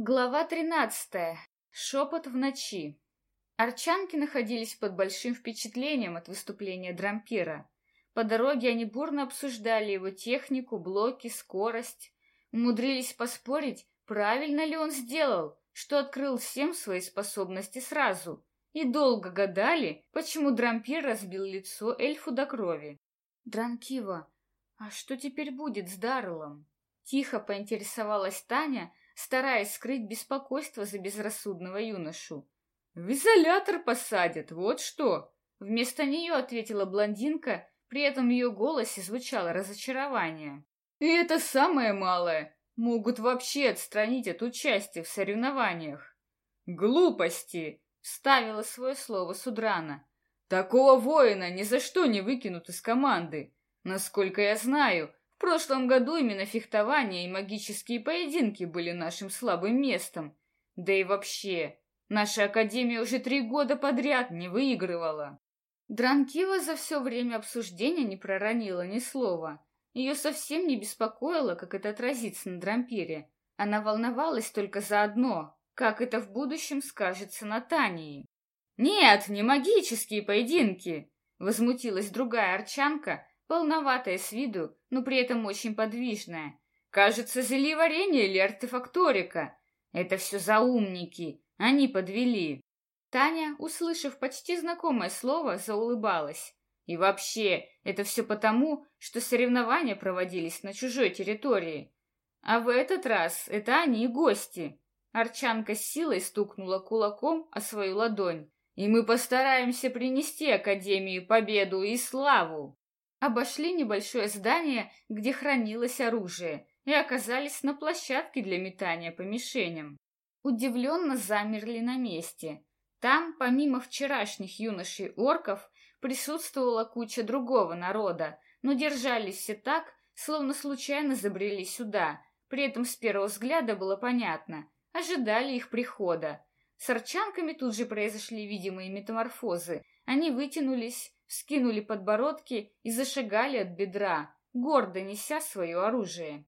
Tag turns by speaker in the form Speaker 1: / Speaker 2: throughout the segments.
Speaker 1: Глава тринадцатая. Шепот в ночи. Арчанки находились под большим впечатлением от выступления Дрампира. По дороге они бурно обсуждали его технику, блоки, скорость. Умудрились поспорить, правильно ли он сделал, что открыл всем свои способности сразу. И долго гадали, почему Дрампир разбил лицо эльфу до крови. «Дранкива, а что теперь будет с Дарлом?» Тихо поинтересовалась Таня, стараясь скрыть беспокойство за безрассудного юношу. «В изолятор посадят, вот что!» Вместо нее ответила блондинка, при этом в ее голосе звучало разочарование. «И это самое малое. Могут вообще отстранить от участия в соревнованиях». «Глупости!» — вставила свое слово Судрана. «Такого воина ни за что не выкинут из команды. Насколько я знаю, в прошлом году именно фехтование и магические поединки были нашим слабым местом. Да и вообще, наша академия уже три года подряд не выигрывала. Дранкива за все время обсуждения не проронила ни слова. Ее совсем не беспокоило, как это отразится на Дрампире. Она волновалась только за одно, как это в будущем скажется на Тании. «Нет, не магические поединки!» Возмутилась другая арчанка, полноватая с виду, но при этом очень подвижная. Кажется, зельеварение или артефакторика. Это все заумники, они подвели. Таня, услышав почти знакомое слово, заулыбалась. И вообще, это все потому, что соревнования проводились на чужой территории. А в этот раз это они и гости. Арчанка с силой стукнула кулаком о свою ладонь. И мы постараемся принести Академии победу и славу. Обошли небольшое здание, где хранилось оружие, и оказались на площадке для метания по мишеням. Удивленно замерли на месте. Там, помимо вчерашних юношей-орков, присутствовала куча другого народа, но держались все так, словно случайно забрели сюда. При этом с первого взгляда было понятно. Ожидали их прихода. С арчанками тут же произошли видимые метаморфозы. Они вытянулись, вскинули подбородки и зашагали от бедра, гордо неся свое оружие.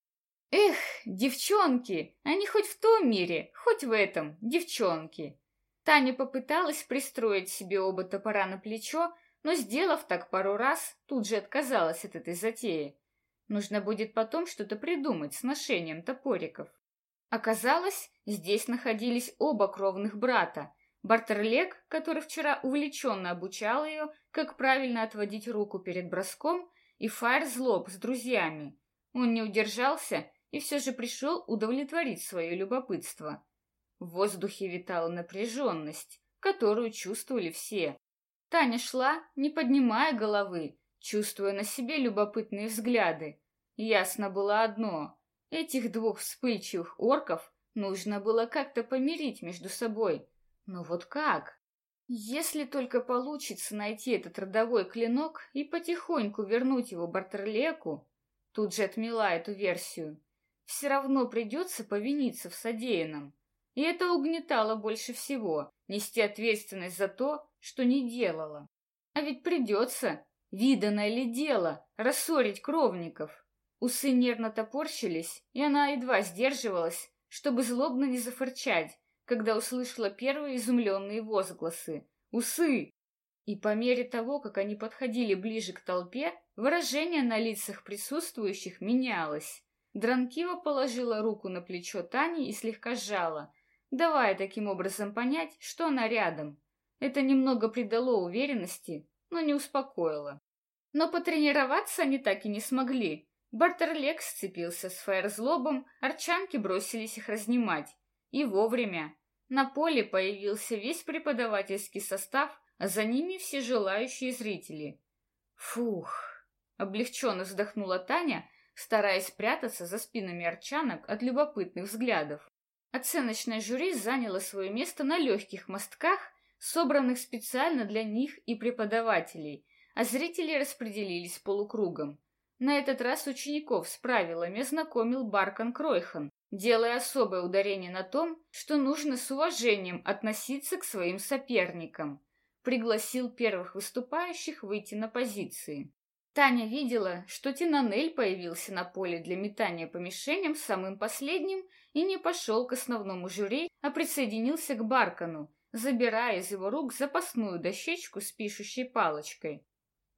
Speaker 1: Эх, девчонки, они хоть в том мире, хоть в этом, девчонки. Таня попыталась пристроить себе оба топора на плечо, но, сделав так пару раз, тут же отказалась от этой затеи. Нужно будет потом что-то придумать с ношением топориков. Оказалось, здесь находились оба кровных брата, Бартерлек, который вчера увлеченно обучал ее, как правильно отводить руку перед броском, и Фаер Злоб с друзьями. Он не удержался и все же пришел удовлетворить свое любопытство. В воздухе витала напряженность, которую чувствовали все. Таня шла, не поднимая головы, чувствуя на себе любопытные взгляды. Ясно было одно — этих двух вспыльчивых орков нужно было как-то помирить между собой — но вот как? Если только получится найти этот родовой клинок и потихоньку вернуть его Бартерлеку, тут же отмела эту версию, все равно придется повиниться в содеянном. И это угнетало больше всего, нести ответственность за то, что не делала. А ведь придется, виданное ли дело, рассорить кровников. Усы нервно топорщились, и она едва сдерживалась, чтобы злобно не зафырчать, когда услышала первые изумленные возгласы «Усы!». И по мере того, как они подходили ближе к толпе, выражение на лицах присутствующих менялось. Дранкива положила руку на плечо Тани и слегка сжала, давая таким образом понять, что она рядом. Это немного придало уверенности, но не успокоило. Но потренироваться они так и не смогли. Бартерлек сцепился с Фаерзлобом, арчанки бросились их разнимать. И вовремя. На поле появился весь преподавательский состав, а за ними все желающие зрители. Фух! Облегченно вздохнула Таня, стараясь спрятаться за спинами арчанок от любопытных взглядов. Оценочное жюри заняло свое место на легких мостках, собранных специально для них и преподавателей, а зрители распределились полукругом. На этот раз учеников с правилами знакомил Баркан Кройхан, делая особое ударение на том, что нужно с уважением относиться к своим соперникам. Пригласил первых выступающих выйти на позиции. Таня видела, что Тинанель появился на поле для метания по мишеням самым последним и не пошел к основному жюри, а присоединился к Баркану, забирая из его рук запасную дощечку с пишущей палочкой.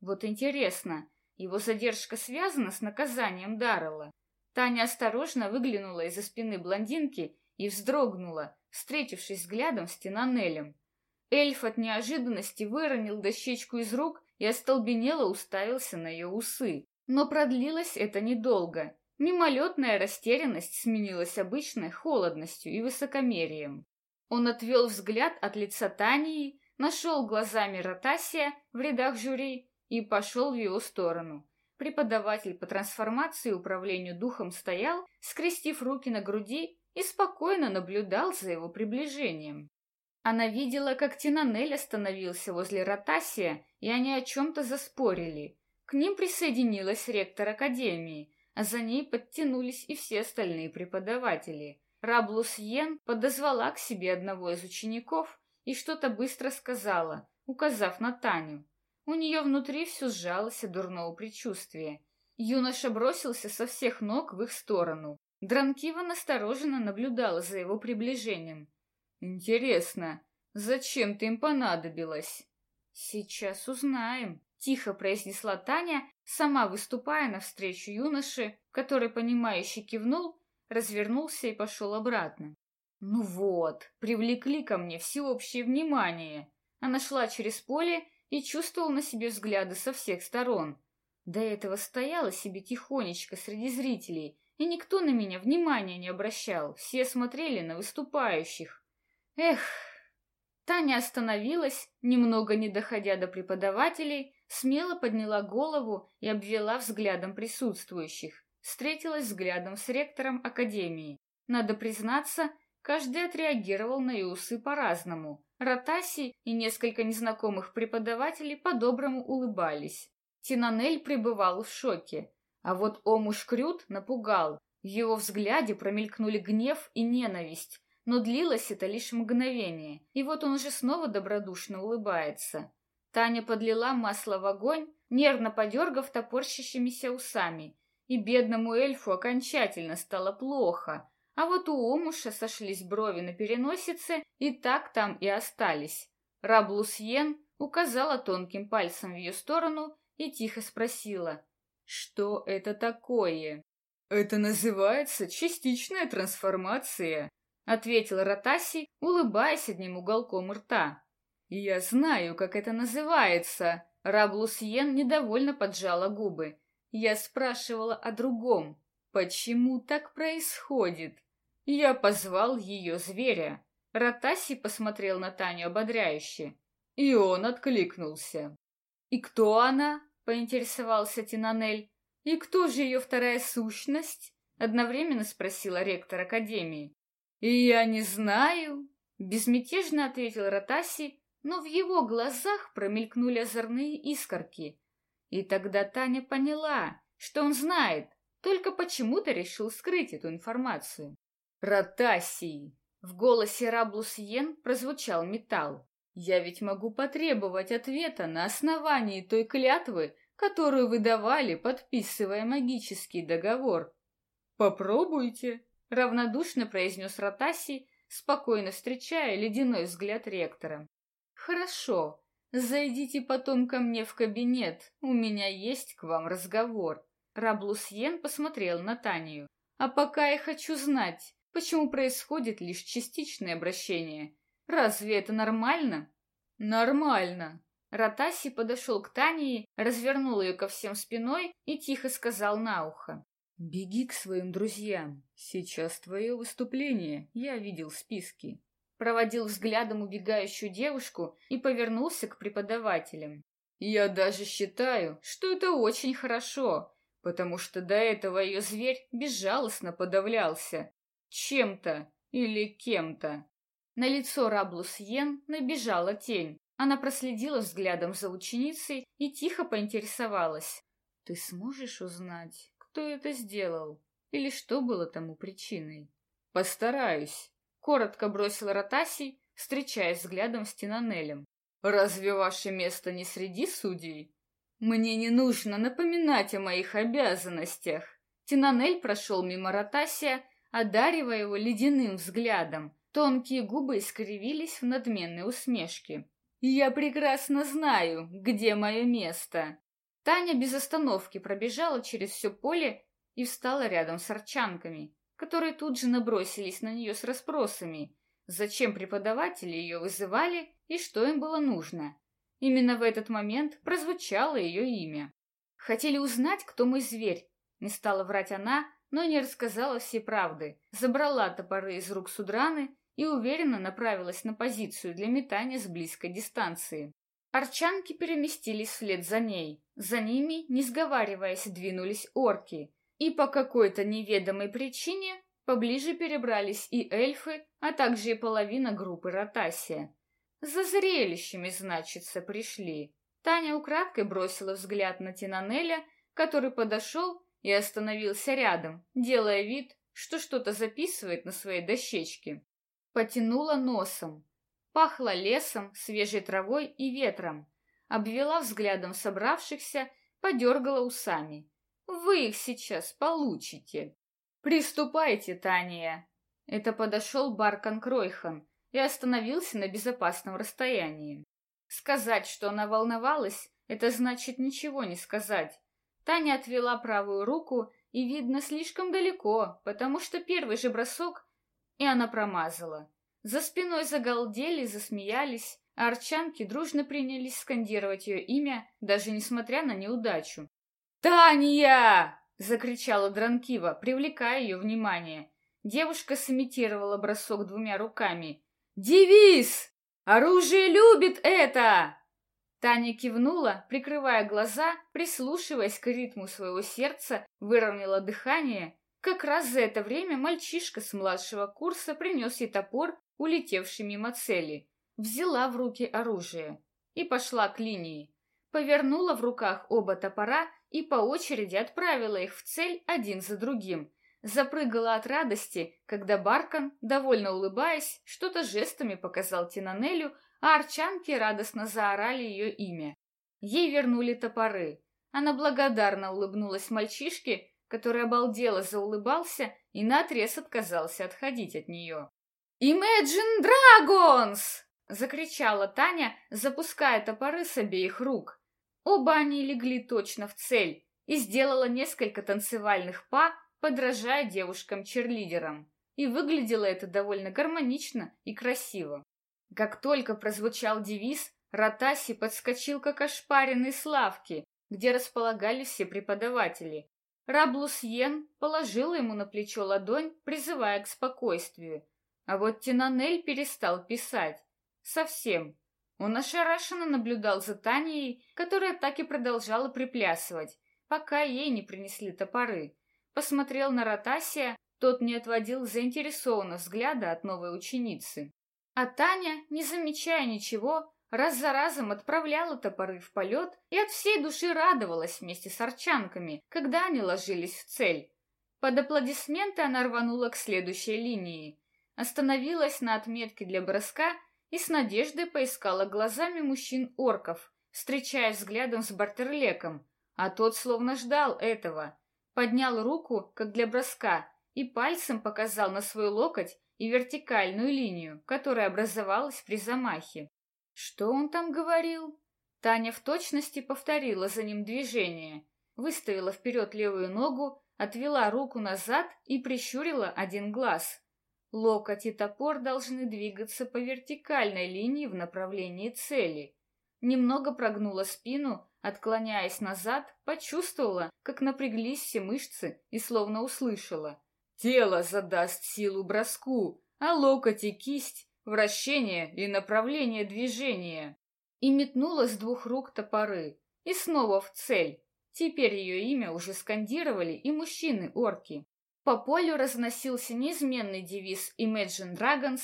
Speaker 1: Вот интересно, его задержка связана с наказанием Даррелла? Таня осторожно выглянула из-за спины блондинки и вздрогнула, встретившись взглядом с Тинанелем. Эльф от неожиданности выронил дощечку из рук и остолбенело уставился на ее усы. Но продлилось это недолго. Мимолетная растерянность сменилась обычной холодностью и высокомерием. Он отвел взгляд от лица Тании, нашел глазами Ротасия в рядах жюри и пошел в его сторону. Преподаватель по трансформации и управлению духом стоял, скрестив руки на груди и спокойно наблюдал за его приближением. Она видела, как Тинанель остановился возле Ротасия, и они о чем-то заспорили. К ним присоединилась ректор Академии, а за ней подтянулись и все остальные преподаватели. Раблус Йен подозвала к себе одного из учеников и что-то быстро сказала, указав на Таню. У нее внутри все сжалось от дурного предчувствия. Юноша бросился со всех ног в их сторону. Дранкива настороженно наблюдала за его приближением. «Интересно, зачем ты им понадобилась?» «Сейчас узнаем», — тихо произнесла Таня, сама выступая навстречу юноше, который, понимающе кивнул, развернулся и пошел обратно. «Ну вот, привлекли ко мне всеобщее внимание». Она шла через поле и чувствовала на себе взгляды со всех сторон. До этого стояла себе тихонечко среди зрителей, и никто на меня внимания не обращал, все смотрели на выступающих. Эх, Таня остановилась, немного не доходя до преподавателей, смело подняла голову и обвела взглядом присутствующих, встретилась взглядом с ректором академии. Надо признаться, каждый отреагировал на ее усы по-разному. Ротаси и несколько незнакомых преподавателей по-доброму улыбались. Тинанель пребывал в шоке, а вот Омуш Крют напугал. В его взгляде промелькнули гнев и ненависть, но длилось это лишь мгновение, и вот он уже снова добродушно улыбается. Таня подлила масло в огонь, нервно подергав топорщащимися усами, и бедному эльфу окончательно стало плохо, а вот у Омуша сошлись брови на переносице, и так там и остались. Раблусьен указала тонким пальцем в ее сторону и тихо спросила, что это такое. «Это называется частичная трансформация», — ответил Ротаси, улыбаясь одним уголком рта. «Я знаю, как это называется», — Раблусьен недовольно поджала губы. «Я спрашивала о другом. Почему так происходит?» Я позвал ее зверя. Ротаси посмотрел на Таню ободряюще. И он откликнулся. «И кто она?» — поинтересовался Тинанель. «И кто же ее вторая сущность?» — одновременно спросила ректор Академии. «И я не знаю», — безмятежно ответил Ротаси, но в его глазах промелькнули озорные искорки. И тогда Таня поняла, что он знает, только почему-то решил скрыть эту информацию. «Ротасий!» В голосе Раблусьен прозвучал металл. «Я ведь могу потребовать ответа на основании той клятвы, которую вы давали, подписывая магический договор». «Попробуйте», равнодушно произнес Ротаси, спокойно встречая ледяной взгляд ректора. Хорошо, зайдите потом ко мне в кабинет, у меня есть к вам разговор. Раблусьен посмотрел на Танию. А пока я хочу знать, почему происходит лишь частичное обращение. Разве это нормально? Нормально. Ротаси подошел к Тании, развернул ее ко всем спиной и тихо сказал на ухо. «Беги к своим друзьям. Сейчас твое выступление. Я видел списки». Проводил взглядом убегающую девушку и повернулся к преподавателям. «Я даже считаю, что это очень хорошо, потому что до этого ее зверь безжалостно подавлялся. Чем-то или кем-то». На лицо Раблус Йен набежала тень. Она проследила взглядом за ученицей и тихо поинтересовалась. «Ты сможешь узнать, кто это сделал или что было тому причиной. «Постараюсь», — коротко бросил Ротасий, встречаясь взглядом с Тинанелем. «Разве ваше место не среди судей?» Мне не нужно напоминать о моих обязанностях. Тинанель прошел мимо Ротасия, одаривая его ледяным взглядом. Тонкие губы искривились в надменной усмешке. «Я прекрасно знаю, где мое место!» Таня без остановки пробежала через все поле и встала рядом с арчанками, которые тут же набросились на нее с расспросами, зачем преподаватели ее вызывали и что им было нужно. Именно в этот момент прозвучало ее имя. Хотели узнать, кто мой зверь. Не стала врать она, но не рассказала всей правды. Забрала топоры из рук Судраны и уверенно направилась на позицию для метания с близкой дистанции. Арчанки переместились вслед за ней. За ними, не сговариваясь, двинулись орки. И по какой-то неведомой причине поближе перебрались и эльфы, а также и половина группы Ротасия. За зрелищами, значится, пришли. Таня украдкой бросила взгляд на Тинанеля, который подошел и остановился рядом, делая вид, что что-то записывает на своей дощечке. Потянула носом. Пахло лесом, свежей травой и ветром. Обвела взглядом собравшихся, подергала усами. «Вы их сейчас получите!» «Приступайте, Таня!» Это подошел Баркан Кройхан, и остановился на безопасном расстоянии. Сказать, что она волновалась, это значит ничего не сказать. Таня отвела правую руку, и видно слишком далеко, потому что первый же бросок, и она промазала. За спиной загалдели, засмеялись, а арчанки дружно принялись скандировать ее имя, даже несмотря на неудачу. «Таня!» — закричала Дранкива, привлекая ее внимание. Девушка сымитировала бросок двумя руками, «Девиз! Оружие любит это!» Таня кивнула, прикрывая глаза, прислушиваясь к ритму своего сердца, выровняла дыхание. Как раз за это время мальчишка с младшего курса принес ей топор, улетевший мимо цели. Взяла в руки оружие и пошла к линии. Повернула в руках оба топора и по очереди отправила их в цель один за другим запрыгала от радости, когда Баркан, довольно улыбаясь, что-то жестами показал Тинанелю, а арчанки радостно заорали ее имя. Ей вернули топоры. Она благодарно улыбнулась мальчишке, который обалдело заулыбался и наотрез отказался отходить от нее. «Imagine Dragons!» — закричала Таня, запуская топоры с обеих рук. Оба они легли точно в цель и сделала несколько танцевальных па, подражая девушкам-черлидерам. И выглядело это довольно гармонично и красиво. Как только прозвучал девиз, Ротаси подскочил как ошпаренный с лавки, где располагались все преподаватели. Раблус Йен положила ему на плечо ладонь, призывая к спокойствию. А вот Тинанель перестал писать. Совсем. Он ошарашенно наблюдал за Танией, которая так и продолжала приплясывать, пока ей не принесли топоры. Посмотрел на Ротасия, тот не отводил заинтересованно взгляда от новой ученицы. А Таня, не замечая ничего, раз за разом отправляла топоры в полет и от всей души радовалась вместе с арчанками, когда они ложились в цель. Под аплодисменты она рванула к следующей линии, остановилась на отметке для броска и с надеждой поискала глазами мужчин-орков, встречая взглядом с Бартерлеком, а тот словно ждал этого поднял руку, как для броска, и пальцем показал на свой локоть и вертикальную линию, которая образовалась при замахе. Что он там говорил? Таня в точности повторила за ним движение, выставила вперед левую ногу, отвела руку назад и прищурила один глаз. Локоть и топор должны двигаться по вертикальной линии в направлении цели. Немного прогнула спину, Отклоняясь назад, почувствовала, как напряглись все мышцы и словно услышала. Тело задаст силу броску, а локоть и кисть — вращение и направление движения. И метнула с двух рук топоры. И снова в цель. Теперь ее имя уже скандировали и мужчины-орки. По полю разносился неизменный девиз Imagine Dragons.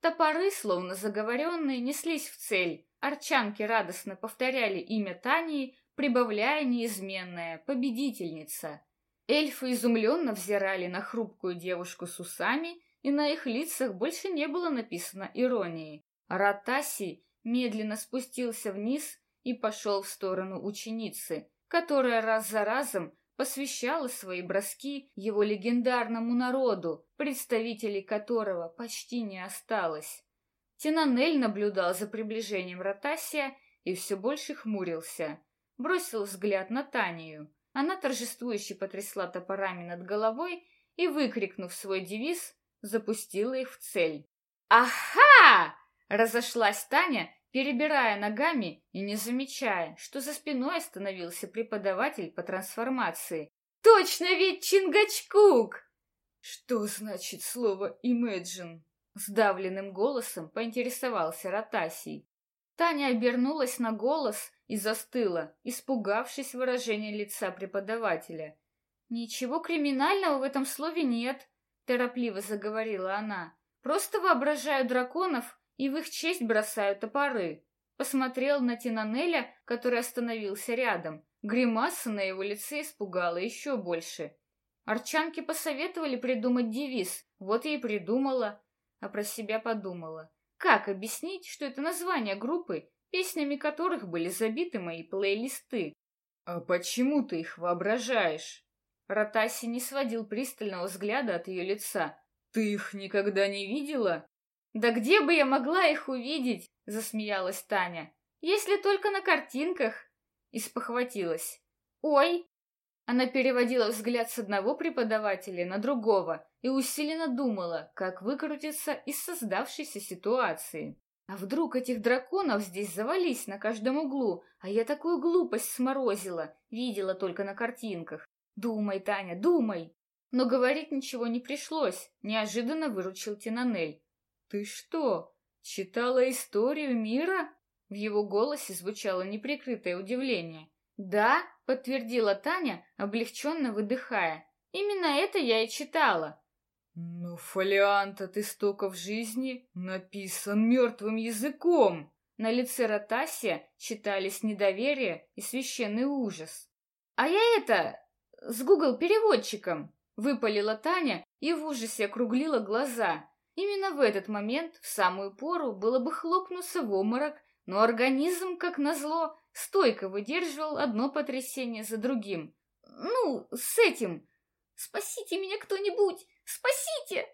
Speaker 1: Топоры, словно заговоренные, неслись в цель, Арчанки радостно повторяли имя Тании, прибавляя неизменное «победительница». Эльфы изумленно взирали на хрупкую девушку с усами, и на их лицах больше не было написано иронии. Ратаси медленно спустился вниз и пошел в сторону ученицы, которая раз за разом посвящала свои броски его легендарному народу, представителей которого почти не осталось. Тинанель наблюдал за приближением Ротасия и все больше хмурился. Бросил взгляд на Танию. Она торжествующе потрясла топорами над головой и, выкрикнув свой девиз, запустила их в цель. «Ага!» — разошлась Таня, перебирая ногами и не замечая, что за спиной остановился преподаватель по трансформации. «Точно ведь Чингачкук!» «Что значит слово «imagine»?» Сдавленным голосом поинтересовался Ротасий. Таня обернулась на голос и застыла, испугавшись выражения лица преподавателя. «Ничего криминального в этом слове нет», — торопливо заговорила она. «Просто воображаю драконов и в их честь бросаю топоры». Посмотрел на Тинанеля, который остановился рядом. Гримаса на его лице испугала еще больше. Арчанки посоветовали придумать девиз, вот я и придумала, а про себя подумала. Как объяснить, что это название группы, песнями которых были забиты мои плейлисты? А почему ты их воображаешь? Ротаси не сводил пристального взгляда от ее лица. Ты их никогда не видела? Да где бы я могла их увидеть? Засмеялась Таня. Если только на картинках. И спохватилась. Ой, она переводила взгляд с одного преподавателя на другого и усиленно думала, как выкрутиться из создавшейся ситуации. А вдруг этих драконов здесь завались на каждом углу, а я такую глупость сморозила, видела только на картинках. Думай, Таня, думай. Но говорить ничего не пришлось, неожиданно выручил Тинанель. Ты что, читала историю мира? В его голосе звучало неприкрытое удивление. «Да», — подтвердила Таня, облегченно выдыхая. «Именно это я и читала». «Но фолиант от истоков жизни написан мертвым языком!» На лице Ротасия читались недоверие и священный ужас. «А я это... с Гугл-переводчиком!» — выпалила Таня и в ужасе округлила глаза. Именно в этот момент, в самую пору, было бы хлопнуться в обморок, но организм, как назло, стойко выдерживал одно потрясение за другим. «Ну, с этим! Спасите меня кто-нибудь! Спасите!»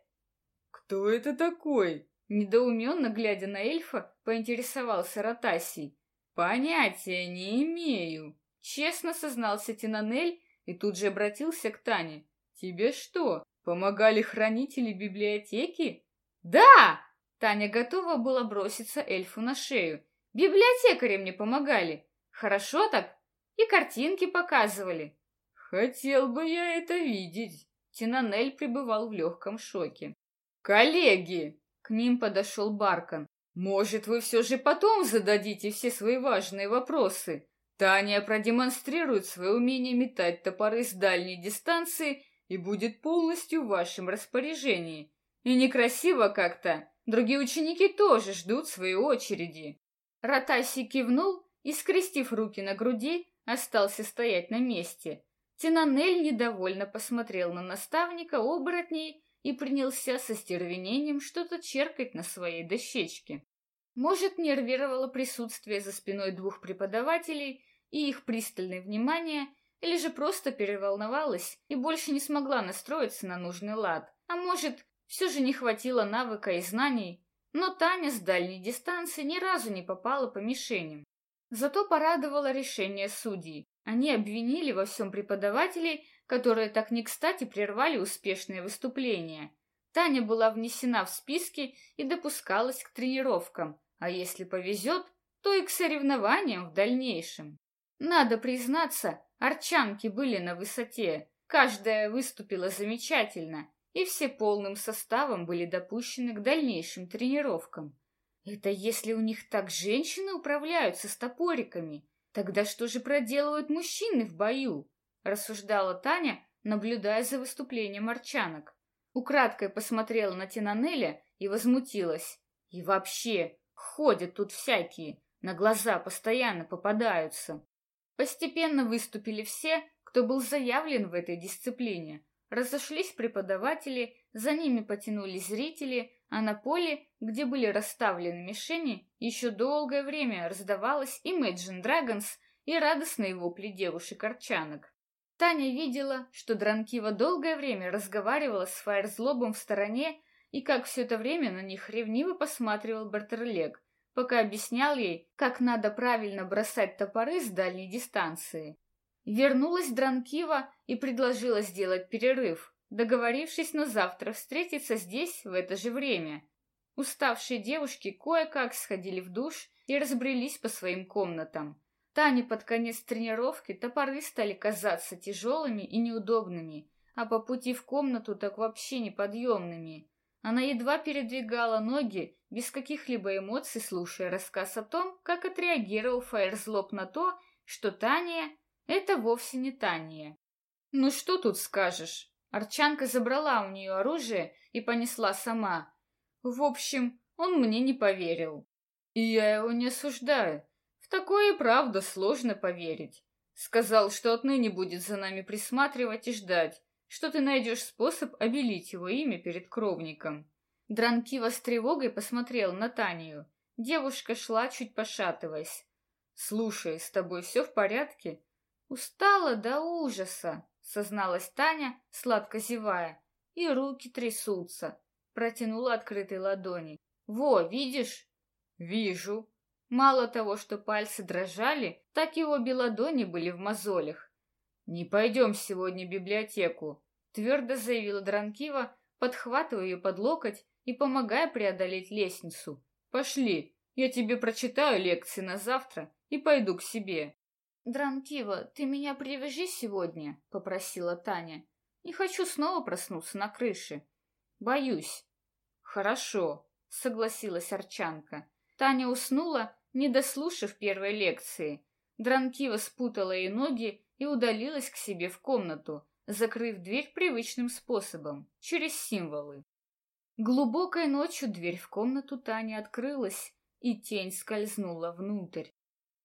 Speaker 1: «Кто это такой?» Недоуменно глядя на эльфа, поинтересовался Ротасий. «Понятия не имею», — честно сознался Тинанель и тут же обратился к Тане. «Тебе что, помогали хранители библиотеки?» «Да!» Таня готова была броситься эльфу на шею. «Библиотекари мне помогали. Хорошо так? И картинки показывали. Хотел бы я это видеть. Тинанель пребывал в легком шоке. Коллеги! К ним подошел Баркан. Может, вы все же потом зададите все свои важные вопросы? Таня продемонстрирует свое умение метать топоры с дальней дистанции и будет полностью в вашем распоряжении. И некрасиво как-то. Другие ученики тоже ждут своей очереди. Ратаси кивнул и, скрестив руки на груди, остался стоять на месте. Тинанель недовольно посмотрел на наставника оборотней и принялся со стервенением что-то черкать на своей дощечке. Может, нервировало присутствие за спиной двух преподавателей и их пристальное внимание, или же просто переволновалась и больше не смогла настроиться на нужный лад. А может, все же не хватило навыка и знаний, но Таня с дальней дистанции ни разу не попала по мишеням. Зато порадовало решение судей. Они обвинили во всем преподавателей, которые так не кстати прервали успешное выступление. Таня была внесена в списки и допускалась к тренировкам, а если повезет, то и к соревнованиям в дальнейшем. Надо признаться, арчанки были на высоте. Каждая выступила замечательно, и все полным составом были допущены к дальнейшим тренировкам. Это если у них так женщины управляются с топориками, тогда что же проделывают мужчины в бою? Рассуждала Таня, наблюдая за выступлением арчанок. Украдкой посмотрела на Тинанеля и возмутилась. И вообще, ходят тут всякие, на глаза постоянно попадаются. Постепенно выступили все, кто был заявлен в этой дисциплине. Разошлись преподаватели, за ними потянулись зрители, а на поле, где были расставлены мишени, еще долгое время раздавалось Imagine Dragons и радостные вопли девушек-арчанок. Таня видела, что Дранкива долгое время разговаривала с Фаерзлобом в стороне и как все это время на них ревниво посматривал Бартерлег, пока объяснял ей, как надо правильно бросать топоры с дальней дистанции. Вернулась Дранкива и предложила сделать перерыв, договорившись на завтра встретиться здесь в это же время. Уставшие девушки кое-как сходили в душ и разбрелись по своим комнатам. Тане под конец тренировки топоры стали казаться тяжелыми и неудобными, а по пути в комнату так вообще неподъемными. Она едва передвигала ноги, без каких-либо эмоций, слушая рассказ о том, как отреагировал Фаерзлоб на то, что Таня — это вовсе не Таня. «Ну что тут скажешь?» Арчанка забрала у нее оружие и понесла сама. В общем, он мне не поверил. И я его не осуждаю. В такое и правда сложно поверить. Сказал, что отныне будет за нами присматривать и ждать, что ты найдешь способ обелить его имя перед кровником. Дранкива с тревогой посмотрел на Танию. Девушка шла, чуть пошатываясь. «Слушай, с тобой все в порядке?» «Устала до ужаса», — созналась Таня, сладко зевая. «И руки трясутся», — протянула открытой ладони. «Во, видишь?» «Вижу», Мало того, что пальцы дрожали, так и обе ладони были в мозолях. «Не пойдем сегодня в библиотеку», — твердо заявила Дранкива, подхватывая ее под локоть и помогая преодолеть лестницу. «Пошли, я тебе прочитаю лекции на завтра и пойду к себе».
Speaker 2: «Дранкива, ты меня привяжи сегодня», — попросила Таня. «Не хочу снова проснуться на крыше. Боюсь».
Speaker 1: «Хорошо», — согласилась Арчанка. Таня уснула, не дослушав первой лекции. Дранкива спутала ей ноги и удалилась к себе в комнату, закрыв дверь привычным способом, через символы. Глубокой ночью дверь в комнату Тани открылась, и тень скользнула внутрь.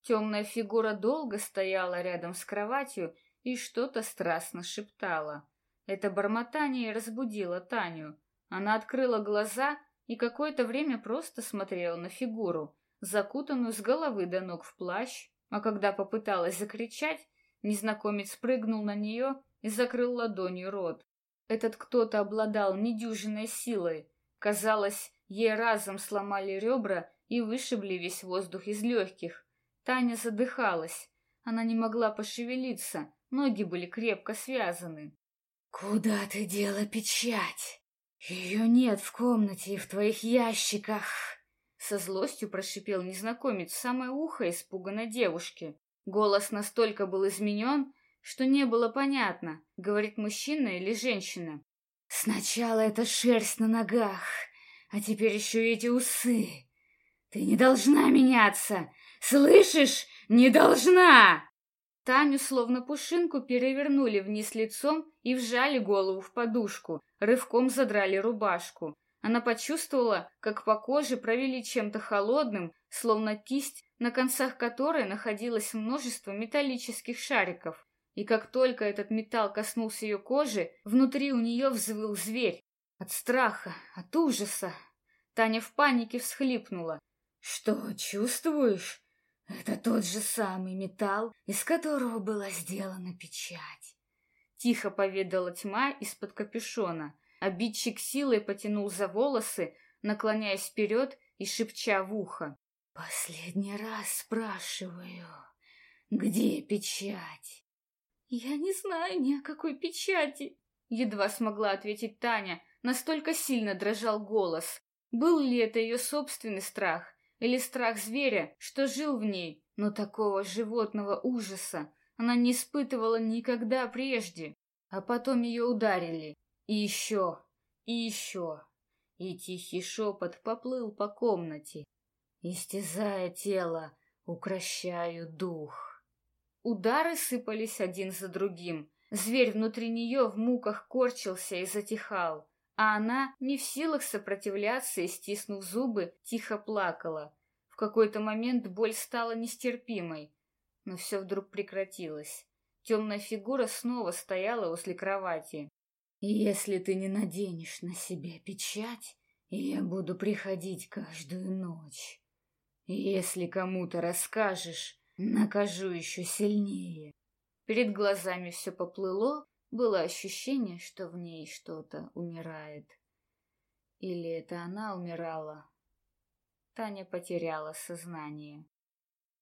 Speaker 1: Темная фигура долго стояла рядом с кроватью и что-то страстно шептала. Это бормотание разбудило Таню. Она открыла глаза и какое-то время просто смотрела на фигуру, закутанную с головы до ног в плащ, а когда попыталась закричать, незнакомец прыгнул на нее и закрыл ладонью рот. Этот кто-то обладал недюжиной силой. Казалось, ей разом сломали ребра и вышибли весь воздух из легких. Таня задыхалась. Она не могла пошевелиться, ноги были крепко связаны.
Speaker 2: «Куда ты дела печать?» «Ее нет в комнате и в твоих ящиках!»
Speaker 1: Со злостью прошипел незнакомец в самое ухо испуганной девушки. Голос настолько был изменен, что не было понятно, говорит мужчина или женщина.
Speaker 2: «Сначала это шерсть на ногах, а теперь еще эти усы. Ты не должна меняться! Слышишь? Не должна!»
Speaker 1: Таню словно пушинку перевернули вниз лицом и вжали голову в подушку, рывком задрали рубашку. Она почувствовала, как по коже провели чем-то холодным, словно кисть, на концах которой находилось множество металлических шариков. И как только этот металл коснулся ее кожи, внутри у нее взвыл зверь. От страха, от ужаса. Таня в панике всхлипнула.
Speaker 2: «Что, чувствуешь?» Это тот же самый металл, из которого была сделана печать.
Speaker 1: Тихо поведала тьма из-под капюшона. Обидчик силой потянул за волосы, наклоняясь вперед и шепча в ухо.
Speaker 2: «Последний раз спрашиваю, где печать?»
Speaker 1: «Я не знаю ни о какой печати», — едва смогла ответить Таня, настолько сильно дрожал голос. Был ли это ее собственный страх или страх зверя, что жил в ней, но такого животного ужаса она не испытывала никогда прежде. А потом ее ударили. И еще, и еще. И тихий шепот поплыл по комнате. Истязая тело, укращаю дух. Удары сыпались один за другим. Зверь внутри нее в муках корчился и затихал а она, не в силах сопротивляться и стиснув зубы, тихо плакала. В какой-то момент боль стала нестерпимой, но все вдруг прекратилось. Темная фигура снова стояла возле кровати.
Speaker 2: «Если ты не наденешь на себя печать, я буду приходить каждую ночь. Если кому-то расскажешь, накажу еще сильнее.
Speaker 1: Перед глазами все поплыло, было ощущение, что в ней что-то умирает. Или это она умирала? Таня потеряла сознание.